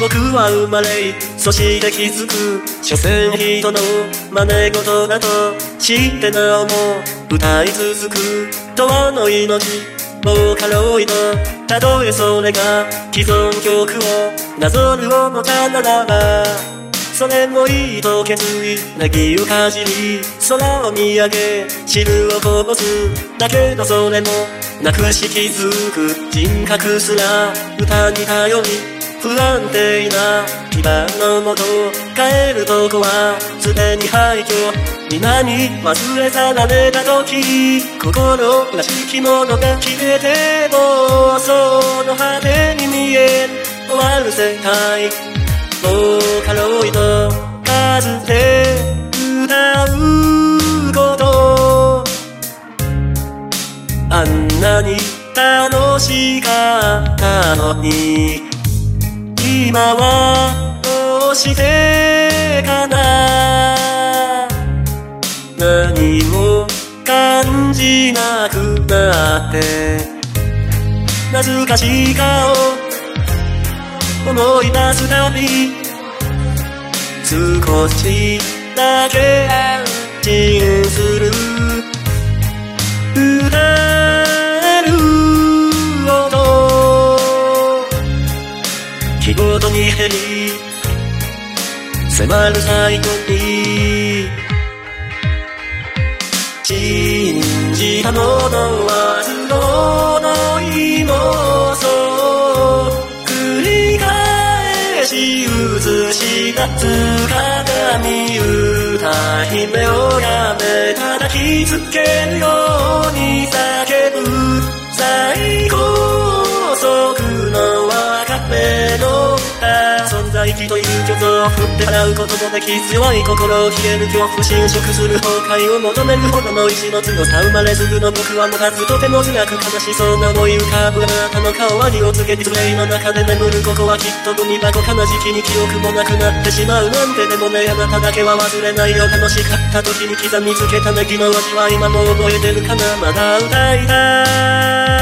僕は生まれそして気づく所詮人の真似事だと知ってなおも歌い続く永遠の命ボーカロイドたとえそれが既存曲をなぞるおもちゃならばそれもいいと決意なぎをかじり空を見上げ汁をこぼすだけどそれもなくし気づく人格すら歌に頼り不安定な基盤のもと帰るとこはすでに廃墟皆に忘れ去られた時心らしきものが消えてもその果てに見え終わる世界ボーカロイド数で歌うこと。あんなに楽しかったのに。今はどうしてかな何も感じなくなって。懐かしい顔思い出すたび。少しだけ安心する。ごとに減り迫る最後に信じたものは都の芋そう繰り返し映し出す鏡歌姫をやめたきつけるように存在意義という虚像を振って払うこともでき強い心を消える恐怖侵食する崩壊を求めるほどの意志の強さ生まれすぐの僕はもがずとても辛く悲しそうな思い浮かぶあなたの顔は火をつけディスプレイの中で眠るここはきっとゴミ箱悲しきに記憶もなくなってしまうなんてでもねあなただけは忘れないよ楽しかった時に刻みつけたネギの味は今も覚えてるかなまだ歌いたい